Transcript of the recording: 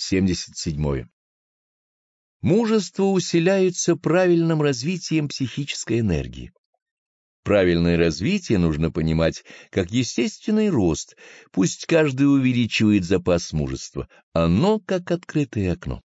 77. Мужество усиляется правильным развитием психической энергии. Правильное развитие нужно понимать как естественный рост, пусть каждый увеличивает запас мужества, оно как открытое окно.